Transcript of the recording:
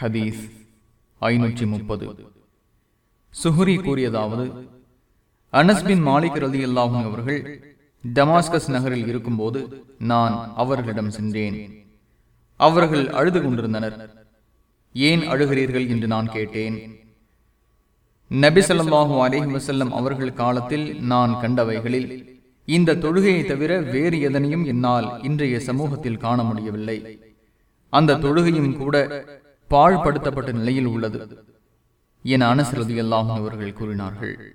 ஹதீஸ் ஐநூற்றி முப்பது. சுஹுரி கூறியதாவது அனஸ்பின் மாலிக் ரதி அல்லாஹும் அவர்கள் டமாஸ்கஸ் நகரில் இருக்கும்போது நான் அவர்களிடம் சென்றேன். அவர்கள் அழுது கொண்டிருந்தனர். ஏன் அழுகிறீர்கள் என்று நான் கேட்டேன். நபி அலேஹி வசல்லம் அவர்கள் காலத்தில் நான் கண்டவைகளில் இந்த தொழுகையை தவிர வேறு எதனையும் என்னால் இன்றைய சமூகத்தில் காண முடியவில்லை. அந்த தொழுகையும் கூட பாழ்படுத்தப்பட்ட நிலையில் உள்ளது. என அனசரதி அல்லாஹும் அவர்கள் கூறினார்கள்.